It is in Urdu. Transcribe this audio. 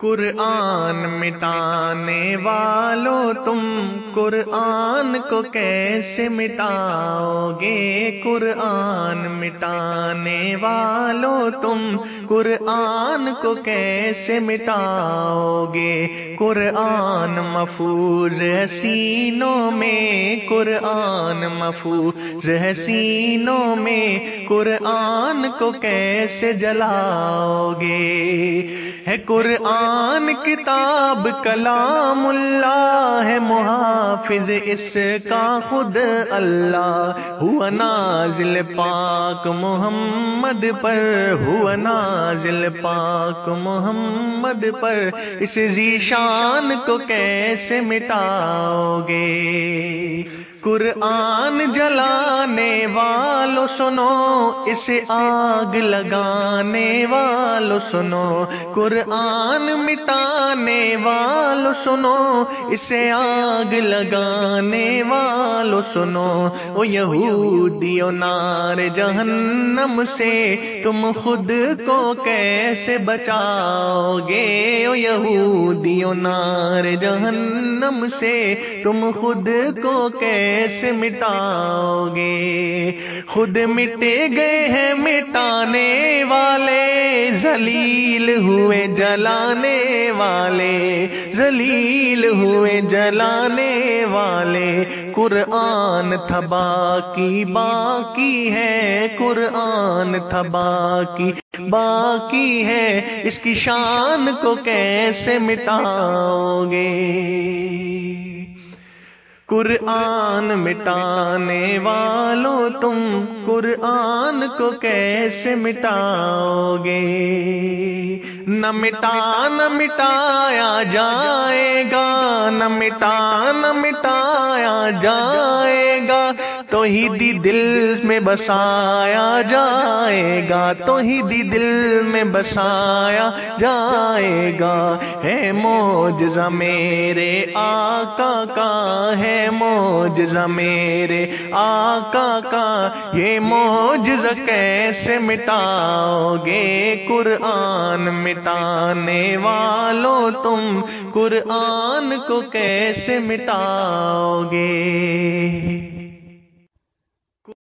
قرآن مٹانے والو تم قرآن کو کیسے مٹاؤ گے؟ قرآن مٹانے والو تم قرآن کو کیسے مٹاؤ گے؟ قرآن مفوز حسینوں میں، قرآن مفوز حسینوں میں، قرآن کو کیسے جلاؤ گے؟ قرآن کتاب کلام اللہ ہے، محافظ اس کا خود اللہ۔ ہوا نازل پاک محمد پر، ہوا نازل پاک محمد پر۔ اس ذیشان کو کیسے مٹاؤ گے؟ قرآن جلانے والو سنو اسے آگ لگانے والو سنو، قرآن مٹانے والو سنو اسے آگ لگانے والو سنو۔ او یہودیو نار جہنم سے تم خود کو کیسے بچاؤ گے؟ او یہودیو نار جہنم سے تم خود کو کیسے کیسے مٹاؤ گے۔ خود مٹے گئے ہیں مٹانے والے زلیل ہوئے جلانے والے۔ زلیل ہوئے جلانے والے۔ قرآن تھا باقی باقی ہے، قرآن تھا باقی باقی ہے۔ اس کی شان کو کیسے مٹاؤ گے؟ قرآن مٹانے والو تم قرآن کو کیسے مٹاؤ گے؟ نہ مٹا، نہ مٹایا جائے گا، نہ مٹا، نہ مٹایا جائے گا۔ تو ہی دی دل میں بسایا جائے گا تو ہی دی دل میں بسایا جائے گا۔ ہے موجزہ میرے آقا کا، ہے موجزہ میرے آقا کا۔ یہ موجزہ کیسے مٹاؤ گے؟ قرآن مٹانے والو تم قرآن کو کیسے مٹاؤ گے؟